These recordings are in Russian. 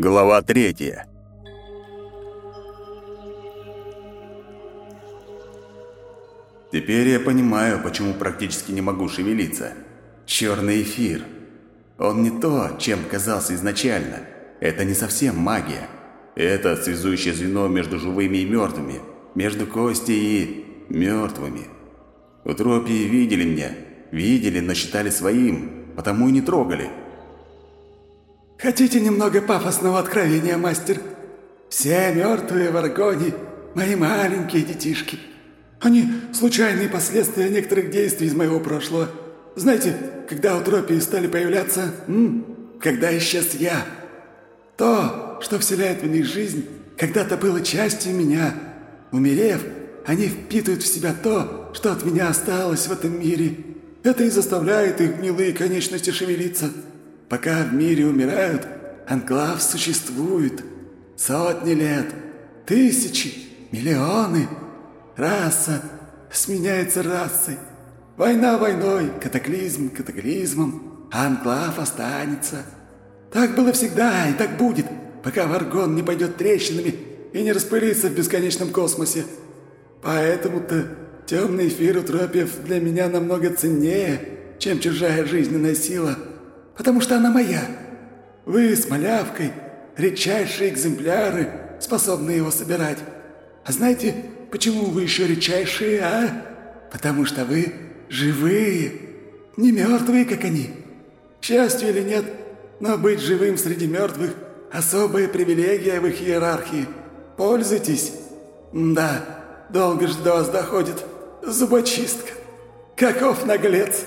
Глава третья. Теперь я понимаю, почему практически не могу шевелиться. Черный эфир. Он не то, чем казался изначально. Это не совсем магия. Это связующее звено между живыми и мертвыми, между Костей и мертвыми. Утропии видели меня, видели, но считали своим, потому и не трогали. Хотите немного пафосного откровения, мастер? Все мертвые в Аргоне – мои маленькие детишки. Они – случайные последствия некоторых действий из моего прошлого. Знаете, когда утропии стали появляться, м? когда исчез я, то, что вселяет в них жизнь, когда-то было частью меня. Умерев, они впитывают в себя то, что от меня осталось в этом мире. Это и заставляет их гнилые конечности шевелиться – Пока в мире умирают, анклав существует. Сотни лет, тысячи, миллионы. Раса сменяется расой. Война войной, катаклизм катаклизмом, а анклав останется. Так было всегда и так будет, пока Варгон не пойдет трещинами и не распылится в бесконечном космосе. Поэтому-то темный эфир утропиев для меня намного ценнее, чем чужая жизненная сила – потому что она моя. Вы с малявкой – редчайшие экземпляры, способные его собирать. А знаете, почему вы еще редчайшие, а? Потому что вы живые, не мертвые, как они. К счастью или нет, но быть живым среди мертвых – особая привилегия в их иерархии. Пользуйтесь. Да, долго же до вас доходит зубочистка. Каков наглец!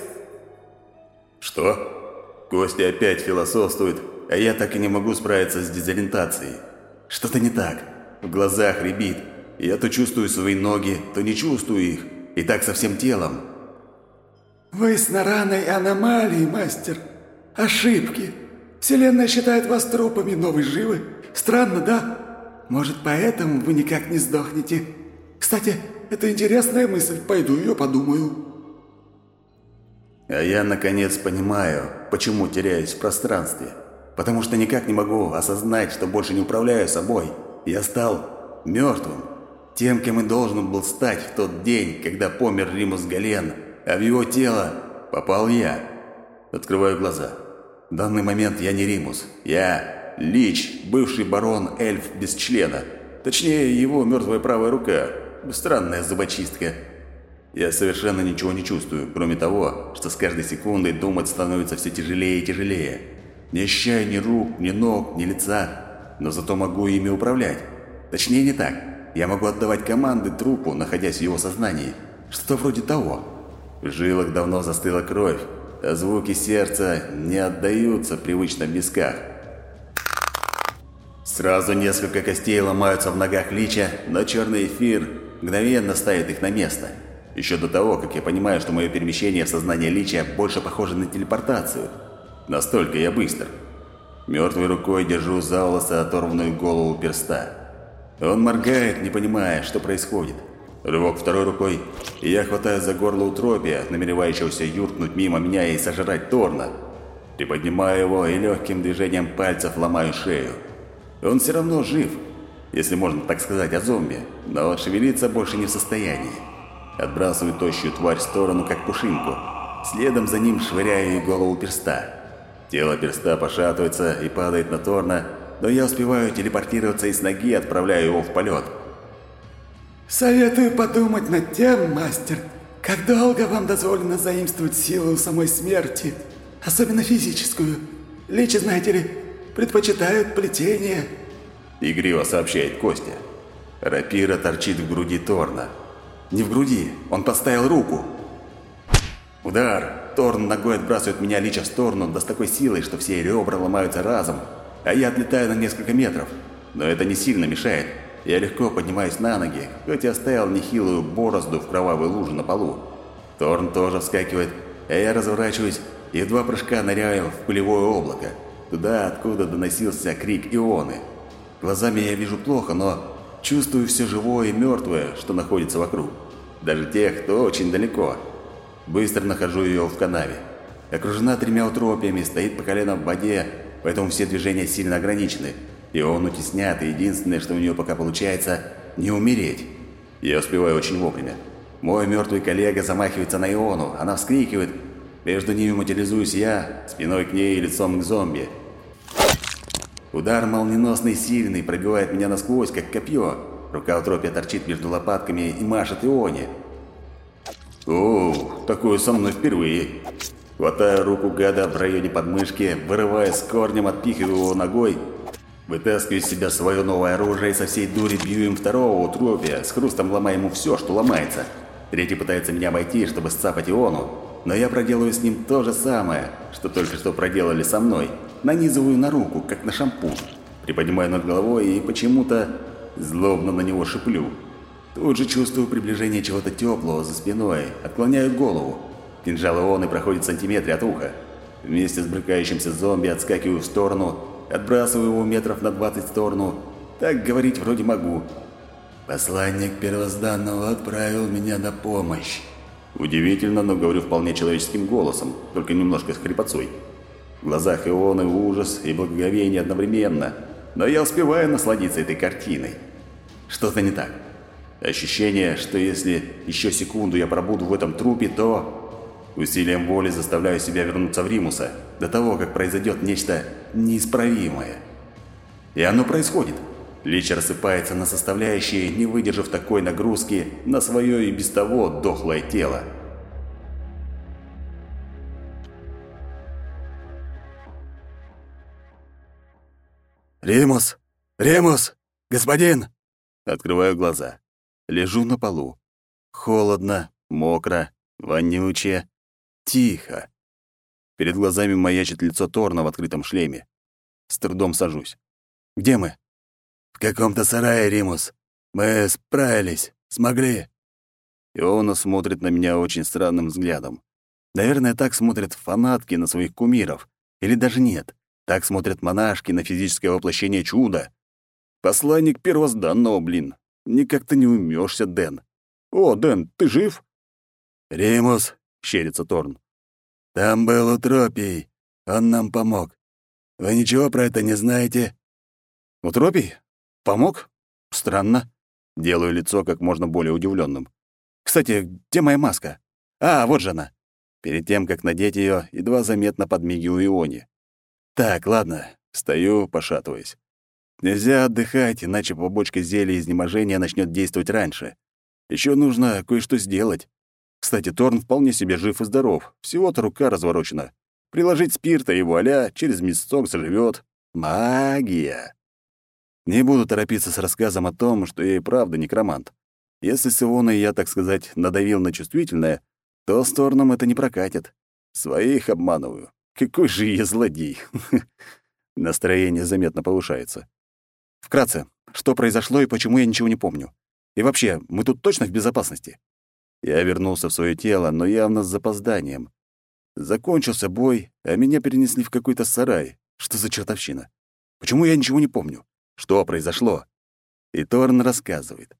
Что? Костя опять философствует, а я так и не могу справиться с дезориентацией. Что-то не так. В глазах рябит. Я то чувствую свои ноги, то не чувствую их. И так со всем телом. Вы с нараной аномалии, мастер. Ошибки. Вселенная считает вас трупами, но вы живы. Странно, да? Может, поэтому вы никак не сдохнете? Кстати, это интересная мысль. Пойду ее подумаю. А я, наконец, понимаю, почему теряюсь в пространстве. Потому что никак не могу осознать, что больше не управляю собой. Я стал мертвым. Тем, кем и должен был стать в тот день, когда помер Римус Гален, а в его тело попал я. Открываю глаза. В данный момент я не Римус. Я Лич, бывший барон эльф без члена. Точнее, его мертвая правая рука. Странная зубочистка. Я совершенно ничего не чувствую, кроме того, что с каждой секундой думать становится все тяжелее и тяжелее. Не ощущаю ни рук, ни ног, ни лица, но зато могу ими управлять. Точнее, не так. Я могу отдавать команды трупу, находясь в его сознании. Что-то вроде того. В жилах давно застыла кровь, а звуки сердца не отдаются в привычных висках. Сразу несколько костей ломаются в ногах Лича, но черный эфир мгновенно ставит их на место – еще до того, как я понимаю, что мое перемещение в сознание Личия больше похоже на телепортацию. Настолько я быстр. Мертвой рукой держу за волосы оторванную голову перста. Он моргает, не понимая, что происходит. Рывок второй рукой, и я хватаю за горло утропия, намеревающегося юркнуть мимо меня и сожрать Торна. Приподнимаю его и легким движением пальцев ломаю шею. Он все равно жив, если можно так сказать о зомби, но шевелиться больше не в состоянии. Отбрасываю тощую тварь в сторону, как пушинку. Следом за ним швыряю ей голову перста. Тело перста пошатывается и падает на Торна, но я успеваю телепортироваться и с ноги отправляю его в полет. «Советую подумать над тем, мастер, как долго вам дозволено заимствовать силу самой смерти, особенно физическую. Личи, знаете ли, предпочитают плетение». Игриво сообщает Костя. Рапира торчит в груди Торна. Не в груди. Он подставил руку. Удар. Торн ногой отбрасывает меня лича в сторону, да с такой силой, что все ребра ломаются разом, а я отлетаю на несколько метров. Но это не сильно мешает. Я легко поднимаюсь на ноги, хоть и оставил нехилую борозду в кровавой луже на полу. Торн тоже вскакивает, а я разворачиваюсь и в два прыжка ныряю в пылевое облако, туда, откуда доносился крик Ионы. Глазами я вижу плохо, но чувствую все живое и мертвое, что находится вокруг даже тех, кто очень далеко. Быстро нахожу ее в канаве. Окружена тремя утропиями, стоит по колено в воде, поэтому все движения сильно ограничены. Иону теснят, и единственное, что у нее пока получается – не умереть. Я успеваю очень вовремя. Мой мертвый коллега замахивается на Иону, она вскрикивает. Между ними материализуюсь я, спиной к ней и лицом к зомби. Удар молниеносный сильный пробивает меня насквозь, как копье. Рука утропия торчит между лопатками и машет Ионе. О, такое со мной впервые. Хватаю руку гада в районе подмышки, вырывая с корнем, отпихиваю его ногой, вытаскиваю из себя свое новое оружие и со всей дури бью им второго утропия, с хрустом ломая ему все, что ломается. Третий пытается меня обойти, чтобы сцапать Иону, но я проделаю с ним то же самое, что только что проделали со мной. Нанизываю на руку, как на шампунь. Приподнимаю над головой и почему-то злобно на него шиплю. Тут же чувствую приближение чего-то теплого за спиной, отклоняю голову. Кинжал Ионы проходит в сантиметре от уха. Вместе с брыкающимся зомби отскакиваю в сторону, отбрасываю его метров на 20 в сторону. Так говорить вроде могу. Посланник первозданного отправил меня на помощь. Удивительно, но говорю вполне человеческим голосом, только немножко с хрипотцой. В глазах Ионы ужас и благоговение одновременно, но я успеваю насладиться этой картиной. Что-то не так. Ощущение, что если еще секунду я пробуду в этом трупе, то Усилием воли заставляю себя вернуться в Римуса до того, как произойдет нечто неисправимое. И оно происходит. Лич рассыпается на составляющие, не выдержав такой нагрузки на свое и без того дохлое тело. «Римус! Римус! Господин!» Открываю глаза. Лежу на полу. Холодно, мокро, вонючее. Тихо. Перед глазами маячит лицо Торна в открытом шлеме. С трудом сажусь. «Где мы?» «В каком-то сарае, Римус. Мы справились. Смогли». Иона смотрит на меня очень странным взглядом. Наверное, так смотрят фанатки на своих кумиров. Или даже нет. Так смотрят монашки на физическое воплощение чуда. Посланник первозданного, блин. Никак-то не умёшься, Дэн. О, Дэн, ты жив? Римус, — щерится Торн. «Там был Утропий. Он нам помог. Вы ничего про это не знаете?» «Утропий? Помог? Странно». Делаю лицо как можно более удивленным. «Кстати, где моя маска? А, вот же она». Перед тем, как надеть ее, едва заметно подмигиваю Ионе. «Так, ладно». Стою, пошатываясь. Нельзя отдыхать, иначе побочка зелья изнеможения начнет действовать раньше. Еще нужно кое-что сделать. Кстати, Торн вполне себе жив и здоров. Всего-то рука разворочена. Приложить спирта и вуаля, через месяцок заживет. Магия! Не буду торопиться с рассказом о том, что я и правда некромант. Если с Ионой я, так сказать, надавил на чувствительное, то с Торном это не прокатит. Своих обманываю. Какой же я злодей. Настроение заметно повышается. Вкратце, что произошло и почему я ничего не помню? И вообще, мы тут точно в безопасности? Я вернулся в свое тело, но явно с запозданием. Закончился бой, а меня перенесли в какой-то сарай. Что за чертовщина? Почему я ничего не помню? Что произошло? И Торн рассказывает.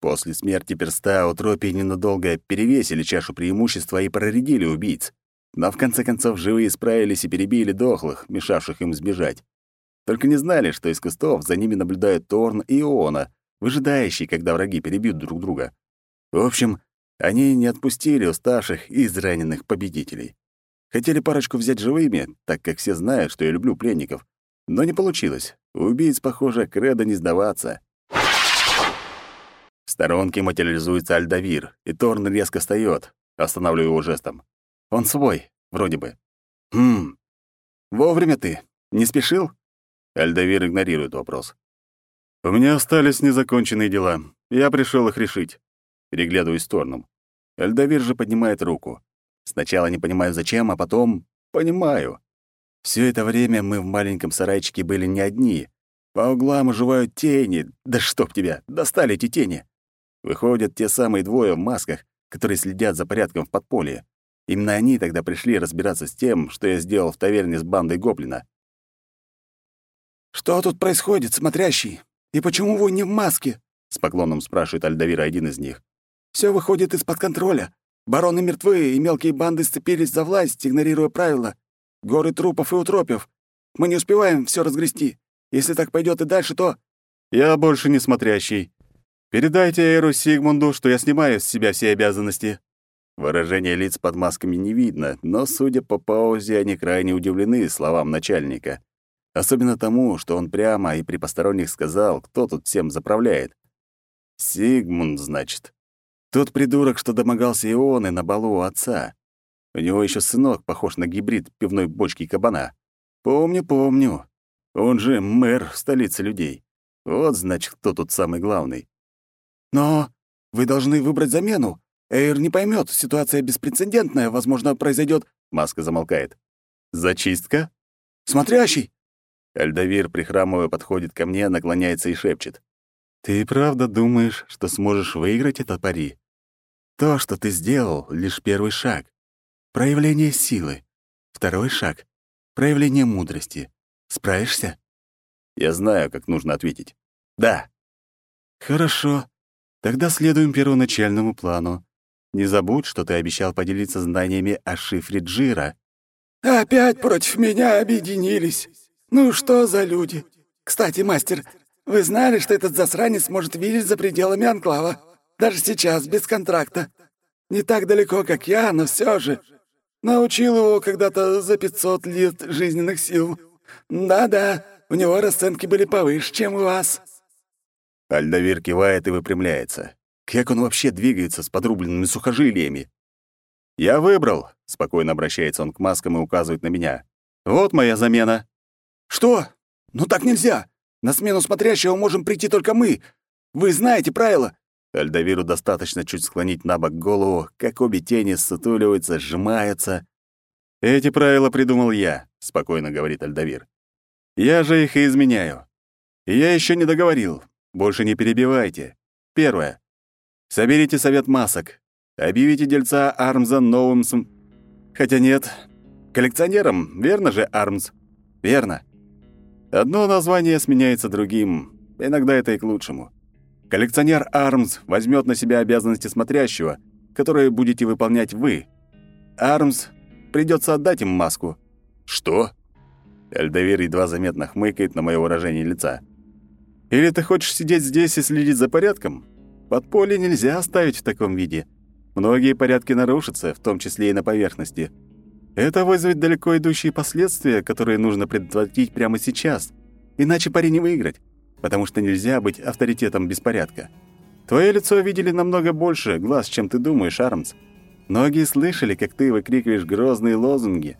После смерти перста утропии ненадолго перевесили чашу преимущества и проредили убийц. Но в конце концов живые справились и перебили дохлых, мешавших им сбежать. Только не знали, что из кустов за ними наблюдают Торн и Иона, выжидающие, когда враги перебьют друг друга. В общем, они не отпустили уставших и израненных победителей. Хотели парочку взять живыми, так как все знают, что я люблю пленников. Но не получилось. Убийц, похоже, кредо не сдаваться. В сторонке материализуется Альдавир, и Торн резко встаёт. Останавливаю его жестом. Он свой, вроде бы. «Хм, вовремя ты. Не спешил?» Альдавир игнорирует вопрос. «У меня остались незаконченные дела. Я пришел их решить. Переглядываюсь с Торном. Эльдовир же поднимает руку. Сначала не понимаю, зачем, а потом понимаю. Все это время мы в маленьком сарайчике были не одни. По углам оживают тени. Да чтоб тебя, достали эти тени. Выходят те самые двое в масках, которые следят за порядком в подполье. Именно они тогда пришли разбираться с тем, что я сделал в таверне с бандой гоблина. «Что тут происходит, смотрящий? И почему вы не в маске?» — с поклоном спрашивает Альдавира один из них. Все выходит из-под контроля. Бароны мертвы, и мелкие банды сцепились за власть, игнорируя правила. Горы трупов и утропев. Мы не успеваем все разгрести. Если так пойдет и дальше, то...» «Я больше не смотрящий. Передайте Эйру Сигмунду, что я снимаю с себя все обязанности». Выражение лиц под масками не видно, но, судя по паузе, они крайне удивлены словам начальника. Особенно тому, что он прямо и при посторонних сказал, кто тут всем заправляет. Сигмунд, значит. Тот придурок, что домогался Ионы на балу у отца. У него еще сынок похож на гибрид пивной бочки кабана. Помню, помню. Он же мэр в столице людей. Вот, значит, кто тут самый главный. Но вы должны выбрать замену. Эйр не поймет, ситуация беспрецедентная, возможно, произойдет. Маска замолкает. Зачистка? Смотрящий! Альдавир, прихрамывая, подходит ко мне, наклоняется и шепчет. «Ты правда думаешь, что сможешь выиграть этот пари? То, что ты сделал, — лишь первый шаг. Проявление силы. Второй шаг — проявление мудрости. Справишься?» Я знаю, как нужно ответить. «Да». «Хорошо. Тогда следуем первоначальному плану. Не забудь, что ты обещал поделиться знаниями о шифре Джира». «Опять против меня объединились. Ну что за люди? Кстати, мастер, вы знали, что этот засранец может видеть за пределами анклава? Даже сейчас, без контракта. Не так далеко, как я, но все же. Научил его когда-то за 500 лет жизненных сил. Да-да, у него расценки были повыше, чем у вас». Альдавир кивает и выпрямляется. Как он вообще двигается с подрубленными сухожилиями? «Я выбрал», — спокойно обращается он к маскам и указывает на меня. «Вот моя замена». «Что? Ну так нельзя. На смену смотрящего можем прийти только мы. Вы знаете правила». Альдавиру достаточно чуть склонить на бок голову, как обе тени ссутуливаются, сжимаются. «Эти правила придумал я», — спокойно говорит Альдавир. «Я же их и изменяю. Я еще не договорил. Больше не перебивайте. Первое. Соберите совет масок. Объявите дельца Армза новым см... Хотя нет. Коллекционером, верно же, Армз? Верно. Одно название сменяется другим. Иногда это и к лучшему. Коллекционер Армс возьмет на себя обязанности смотрящего, которые будете выполнять вы. Армс придется отдать им маску. Что? Эльдовир едва заметно хмыкает на мое выражение лица. Или ты хочешь сидеть здесь и следить за порядком? Подполье нельзя оставить в таком виде. Многие порядки нарушатся, в том числе и на поверхности. Это вызовет далеко идущие последствия, которые нужно предотвратить прямо сейчас. Иначе пари не выиграть, потому что нельзя быть авторитетом беспорядка. Твое лицо видели намного больше глаз, чем ты думаешь, Армс. Многие слышали, как ты выкрикиваешь грозные лозунги.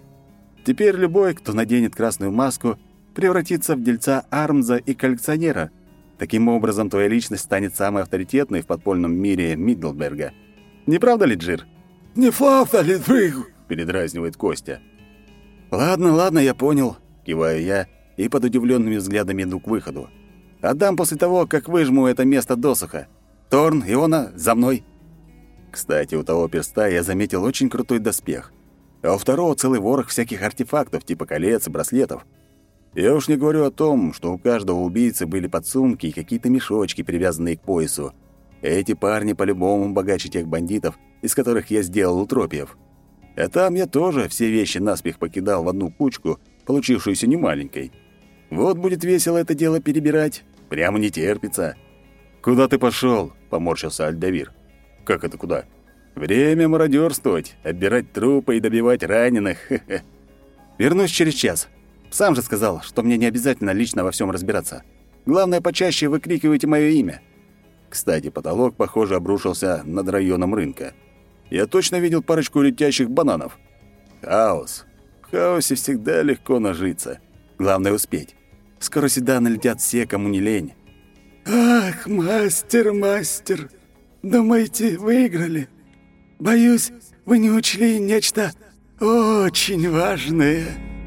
Теперь любой, кто наденет красную маску, превратится в дельца Армза и коллекционера. Таким образом, твоя личность станет самой авторитетной в подпольном мире Миддлберга. Не правда ли, Джир? «Не правда ли, Джир?» передразнивает Костя. «Ладно, ладно, я понял», — киваю я и под удивленными взглядами иду к выходу. «Отдам после того, как выжму это место досуха. Торн, Иона, за мной!» Кстати, у того перста я заметил очень крутой доспех, а у второго целый ворох всяких артефактов, типа колец и браслетов. Я уж не говорю о том, что у каждого убийцы были подсумки и какие-то мешочки, привязанные к поясу. Эти парни по-любому богаче тех бандитов, из которых я сделал утропиев. А там я тоже все вещи наспех покидал в одну кучку, получившуюся немаленькой. Вот будет весело это дело перебирать. Прямо не терпится. «Куда ты пошел? поморщился Альдавир. «Как это куда?» «Время мародерствовать, отбирать трупы и добивать раненых. Вернусь через час. Сам же сказал, что мне не обязательно лично во всем разбираться. Главное, почаще выкрикивайте мое имя». Кстати, потолок, похоже, обрушился над районом рынка. Я точно видел парочку летящих бананов. Хаос. В хаосе всегда легко нажиться. Главное успеть. Скоро сюда налетят все, кому не лень. «Ах, мастер, мастер! Думаете, выиграли? Боюсь, вы не учли нечто очень важное».